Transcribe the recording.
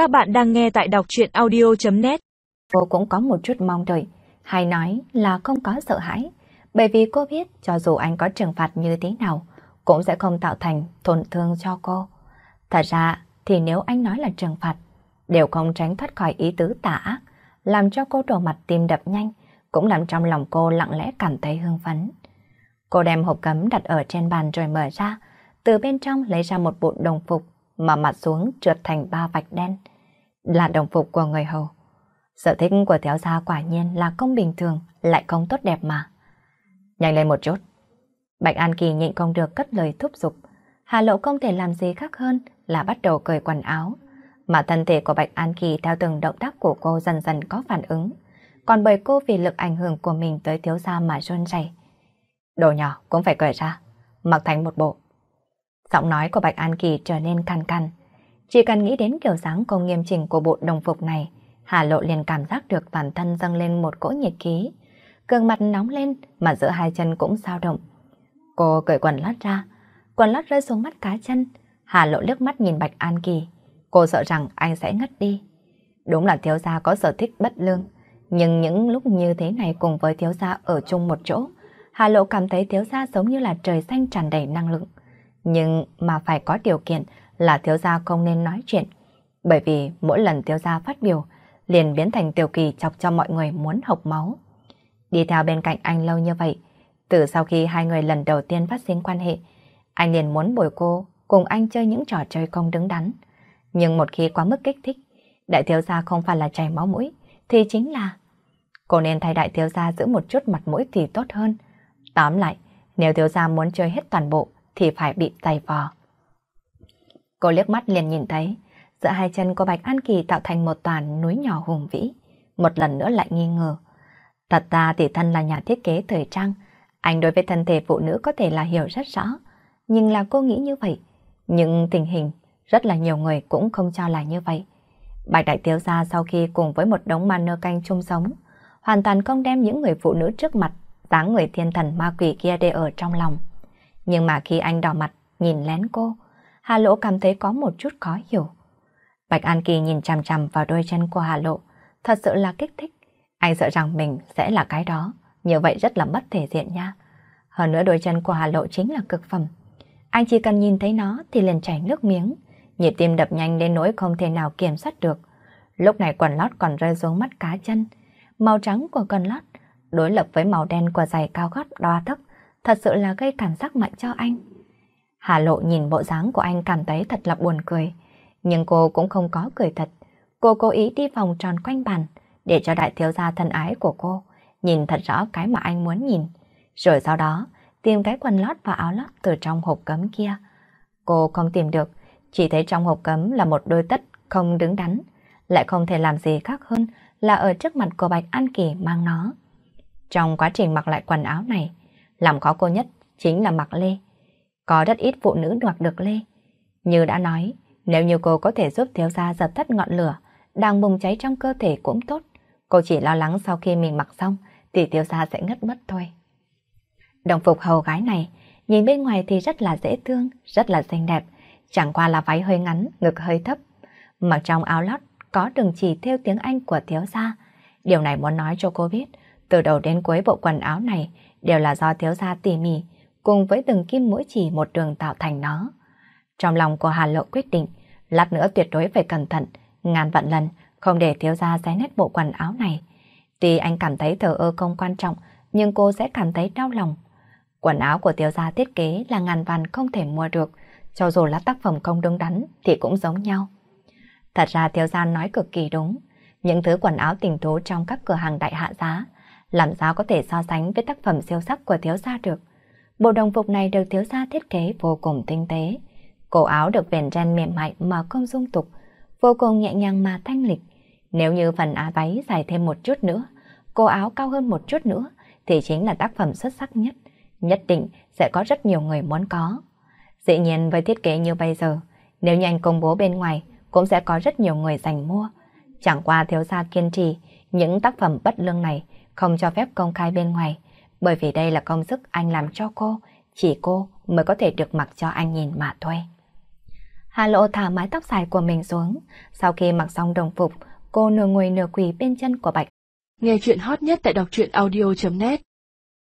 Các bạn đang nghe tại đọc chuyện audio.net Cô cũng có một chút mong đợi, hay nói là không có sợ hãi, bởi vì cô biết cho dù anh có trừng phạt như thế nào, cũng sẽ không tạo thành tổn thương cho cô. Thật ra thì nếu anh nói là trừng phạt, đều không tránh thoát khỏi ý tứ tả ác, làm cho cô đổ mặt tim đập nhanh, cũng làm trong lòng cô lặng lẽ cảm thấy hưng phấn. Cô đem hộp cấm đặt ở trên bàn rồi mở ra, từ bên trong lấy ra một bộ đồng phục mà mặt xuống trượt thành ba vạch đen. Là đồng phục của người hầu. Sở thích của thiếu gia quả nhiên là không bình thường, lại không tốt đẹp mà. Nhanh lên một chút. Bạch An Kỳ nhịn không được cất lời thúc giục. Hà Lộ không thể làm gì khác hơn là bắt đầu cởi quần áo. Mà thân thể của Bạch An Kỳ theo từng động tác của cô dần dần có phản ứng. Còn bởi cô vì lực ảnh hưởng của mình tới thiếu gia mà run rẩy. Đồ nhỏ cũng phải cởi ra, mặc thành một bộ. Giọng nói của Bạch An Kỳ trở nên cằn cằn. Chỉ cần nghĩ đến kiểu dáng công nghiêm chỉnh của bộ đồng phục này, Hà Lộ liền cảm giác được toàn thân dâng lên một cỗ nhiệt khí. Cường mặt nóng lên mà giữa hai chân cũng sao động. Cô cởi quần lót ra, quần lót rơi xuống mắt cá chân. Hà Lộ liếc mắt nhìn Bạch An Kỳ. Cô sợ rằng anh sẽ ngất đi. Đúng là thiếu gia có sở thích bất lương. Nhưng những lúc như thế này cùng với thiếu gia ở chung một chỗ, Hà Lộ cảm thấy thiếu gia giống như là trời xanh tràn đầy năng lượng. Nhưng mà phải có điều kiện là thiếu gia không nên nói chuyện. Bởi vì mỗi lần thiếu gia phát biểu, liền biến thành tiểu kỳ chọc cho mọi người muốn hộc máu. Đi theo bên cạnh anh lâu như vậy, từ sau khi hai người lần đầu tiên phát sinh quan hệ, anh liền muốn bồi cô cùng anh chơi những trò chơi không đứng đắn. Nhưng một khi quá mức kích thích, đại thiếu gia không phải là chảy máu mũi, thì chính là... Cô nên thay đại thiếu gia giữ một chút mặt mũi thì tốt hơn. Tóm lại, nếu thiếu gia muốn chơi hết toàn bộ, thì phải bị tay vò. Cô liếc mắt liền nhìn thấy, giữa hai chân của Bạch An Kỳ tạo thành một toàn núi nhỏ hùng vĩ. Một lần nữa lại nghi ngờ. Thật ra thì thân là nhà thiết kế thời trang, anh đối với thân thể phụ nữ có thể là hiểu rất rõ, nhưng là cô nghĩ như vậy. Nhưng tình hình, rất là nhiều người cũng không cho là như vậy. Bạch Đại Thiếu Gia sau khi cùng với một đống ma nơ canh chung sống, hoàn toàn không đem những người phụ nữ trước mặt, dáng người thiên thần ma quỷ kia để ở trong lòng. Nhưng mà khi anh đỏ mặt, nhìn lén cô, Hà Lộ cảm thấy có một chút khó hiểu. Bạch An Kỳ nhìn chằm chằm vào đôi chân của Hà Lộ, thật sự là kích thích. Anh sợ rằng mình sẽ là cái đó, như vậy rất là mất thể diện nha. Hơn nữa đôi chân của Hà Lộ chính là cực phẩm. Anh chỉ cần nhìn thấy nó thì liền chảy nước miếng, nhịp tim đập nhanh đến nỗi không thể nào kiểm soát được. Lúc này quần lót còn rơi xuống mắt cá chân. Màu trắng của quần lót đối lập với màu đen của giày cao gót đo thấp, thật sự là gây cảm giác mạnh cho anh. Hà Lộ nhìn bộ dáng của anh cảm thấy thật là buồn cười, nhưng cô cũng không có cười thật. Cô cố ý đi vòng tròn quanh bàn để cho đại thiếu gia thân ái của cô nhìn thật rõ cái mà anh muốn nhìn. Rồi sau đó tìm cái quần lót và áo lót từ trong hộp cấm kia. Cô không tìm được, chỉ thấy trong hộp cấm là một đôi tất không đứng đắn, lại không thể làm gì khác hơn là ở trước mặt của Bạch An Kỳ mang nó. Trong quá trình mặc lại quần áo này, làm khó cô nhất chính là mặc lê. Có rất ít phụ nữ đoạt được lê. Như đã nói, nếu như cô có thể giúp thiếu gia dập tắt ngọn lửa, đang bùng cháy trong cơ thể cũng tốt. Cô chỉ lo lắng sau khi mình mặc xong, thì thiếu gia sẽ ngất mất thôi. Đồng phục hầu gái này, nhìn bên ngoài thì rất là dễ thương, rất là xinh đẹp. Chẳng qua là váy hơi ngắn, ngực hơi thấp. Mặc trong áo lót có đường chỉ theo tiếng Anh của thiếu gia. Điều này muốn nói cho cô biết, từ đầu đến cuối bộ quần áo này đều là do thiếu gia tỉ mỉ, cùng với từng kim mũi chỉ một đường tạo thành nó. Trong lòng của Hà Lộ quyết định, lát nữa tuyệt đối phải cẩn thận, ngàn vạn lần không để thiếu gia xé nét bộ quần áo này. Tuy anh cảm thấy thờ ơ không quan trọng, nhưng cô sẽ cảm thấy đau lòng. Quần áo của thiếu gia thiết kế là ngàn vạn không thể mua được, cho dù là tác phẩm không đúng đắn thì cũng giống nhau. Thật ra thiếu gia nói cực kỳ đúng, những thứ quần áo tình thú trong các cửa hàng đại hạ giá làm sao có thể so sánh với tác phẩm siêu sắc của thiếu gia được. Bộ đồng phục này được thiếu gia thiết kế vô cùng tinh tế. Cổ áo được viền ren mềm mại mà không dung tục, vô cùng nhẹ nhàng mà thanh lịch. Nếu như phần áo váy dài thêm một chút nữa, cổ áo cao hơn một chút nữa, thì chính là tác phẩm xuất sắc nhất. Nhất định sẽ có rất nhiều người muốn có. Dĩ nhiên với thiết kế như bây giờ, nếu nhanh công bố bên ngoài, cũng sẽ có rất nhiều người giành mua. Chẳng qua thiếu gia kiên trì, những tác phẩm bất lương này không cho phép công khai bên ngoài, bởi vì đây là công sức anh làm cho cô, chỉ cô mới có thể được mặc cho anh nhìn mà thôi. Hà Lộ thả mái tóc dài của mình xuống. Sau khi mặc xong đồng phục, cô nửa ngồi nửa quỳ bên chân của Bạch. Nghe chuyện hot nhất tại đọc truyện audio.net